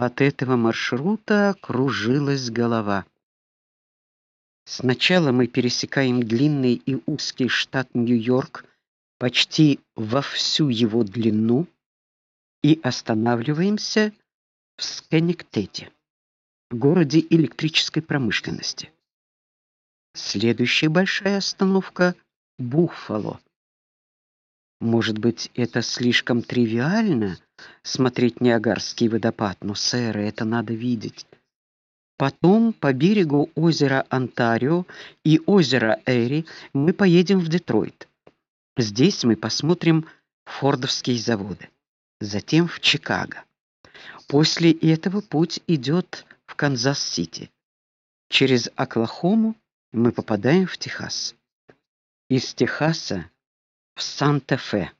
От этого маршрута кружилась голова. Сначала мы пересекаем длинный и узкий штат Нью-Йорк почти во всю его длину и останавливаемся в Скенектеде, городе электрической промышленности. Следующая большая остановка Буффало. Может быть, это слишком тривиально смотреть Ниагарский водопад, но сэр, это надо видеть. Потом по берегу озера Онтарио и озера Эри мы поедем в Детройт. Здесь мы посмотрим фордовские заводы, затем в Чикаго. После этого путь идет в Канзас-Сити. Через Оклахому мы попадаем в Техас. Из Техаса в Санта-Фе,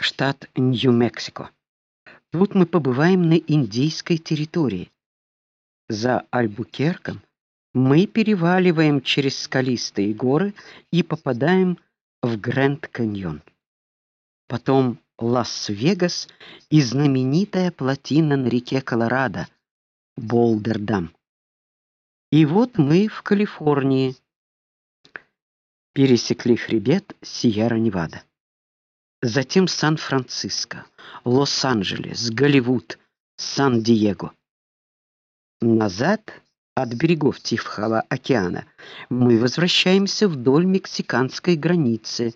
штат Нью-Мексико. Тут мы побываем на индейской территории. За Альбукерком мы переваливаем через скалистые горы и попадаем в Гранд-каньон. Потом Лас-Вегас и знаменитая плотина на реке Колорадо Болдердам. И вот мы в Калифорнии. Пересекли хребет Сьерра-Невада затем Сан-Франциско, Лос-Анджелес, Голливуд, Сан-Диего. Назад от берегов Тихого океана мы возвращаемся вдоль мексиканской границы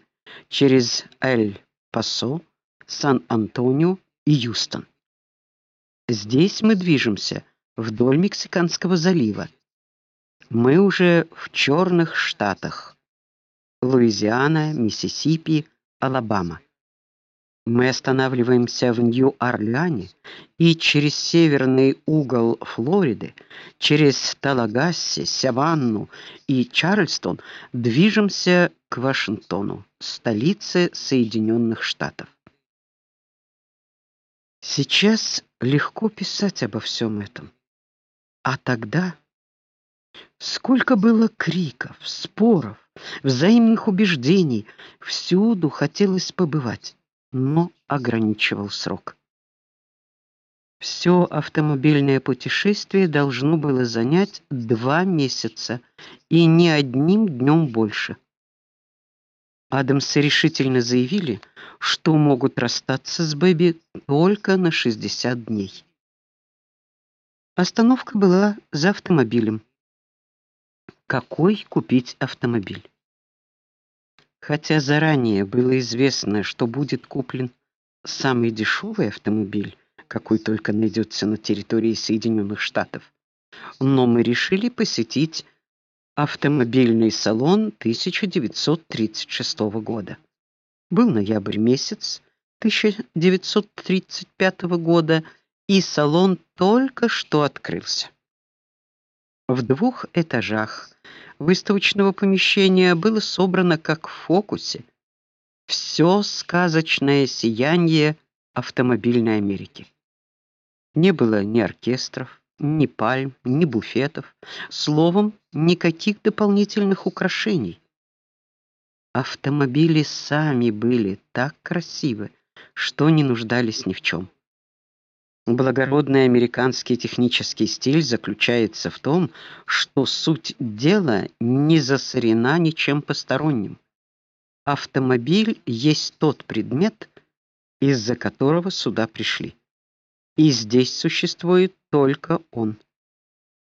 через Эль-Пасо, Сан-Антонио и Юстон. Здесь мы движемся вдоль Мексиканского залива. Мы уже в черных штатах: Луизиана, Миссисипи, Алабама. Мы останавливаемся в Нью-Орлеане и через северный угол Флориды, через Талагасси, Саванну и Чарльстон движемся к Вашингтону, столице Соединенных Штатов. Сейчас легко писать обо всем этом. А тогда сколько было криков, споров, взаимных убеждений, всюду хотелось побывать но ограничивал срок. Все автомобильное путешествие должно было занять два месяца и ни одним днем больше. Адамсы решительно заявили, что могут расстаться с Бэби только на 60 дней. Остановка была за автомобилем. Какой купить автомобиль? Хотя заранее было известно, что будет куплен самый дешевый автомобиль, какой только найдется на территории Соединенных Штатов, но мы решили посетить автомобильный салон 1936 года. Был ноябрь месяц 1935 года, и салон только что открылся. В двух этажах выставочного помещения было собрано как в фокусе все сказочное сияние автомобильной Америки. Не было ни оркестров, ни пальм, ни буфетов, словом, никаких дополнительных украшений. Автомобили сами были так красивы, что не нуждались ни в чем. Благородный американский технический стиль заключается в том, что суть дела не засорена ничем посторонним. Автомобиль есть тот предмет, из-за которого сюда пришли. И здесь существует только он.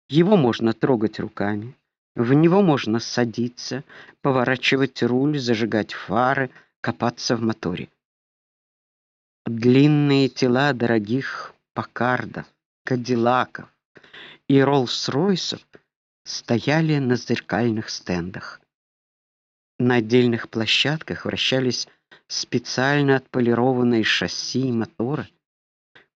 Его можно трогать руками, в него можно садиться, поворачивать руль, зажигать фары, копаться в моторе. Длинные тела дорогих Паккардов, Кадиллаков и Роллс-Ройсов стояли на зеркальных стендах. На отдельных площадках вращались специально отполированные шасси и моторы,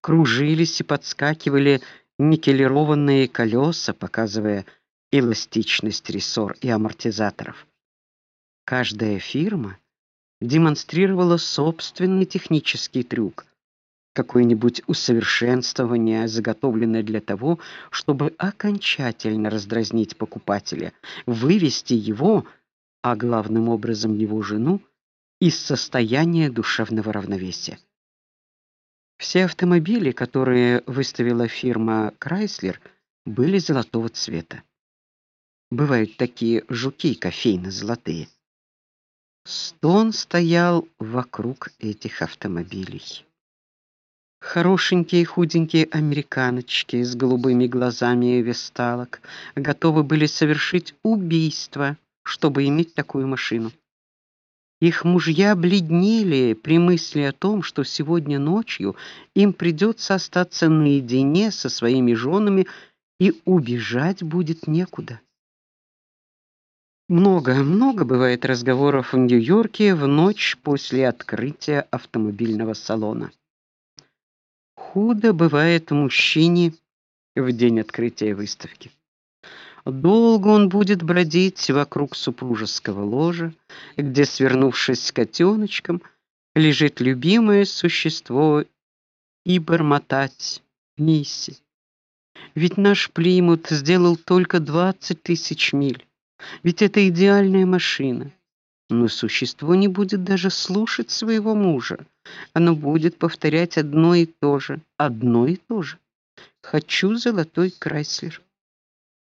кружились и подскакивали никелированные колеса, показывая эластичность рессор и амортизаторов. Каждая фирма демонстрировала собственный технический трюк, какое-нибудь усовершенствование, заготовленное для того, чтобы окончательно раздразнить покупателя, вывести его, а главным образом его жену, из состояния душевного равновесия. Все автомобили, которые выставила фирма Chrysler, были золотого цвета. Бывают такие жуки кофейно-золотые. Стон стоял вокруг этих автомобилей. Хорошенькие худенькие американочки с голубыми глазами и весталок готовы были совершить убийство, чтобы иметь такую машину. Их мужья бледнели при мысли о том, что сегодня ночью им придется остаться наедине со своими женами и убежать будет некуда. Много, много бывает разговоров в Нью-Йорке в ночь после открытия автомобильного салона. Худо бывает мужчине в день открытия выставки. Долго он будет бродить вокруг супружеского ложа, где, свернувшись с котеночком, лежит любимое существо, и бормотать: "Мисси, ведь наш Плимут сделал только двадцать тысяч миль. Ведь это идеальная машина. Но существо не будет даже слушать своего мужа. Оно будет повторять одно и то же, одно и то же. Хочу золотой Крайслер.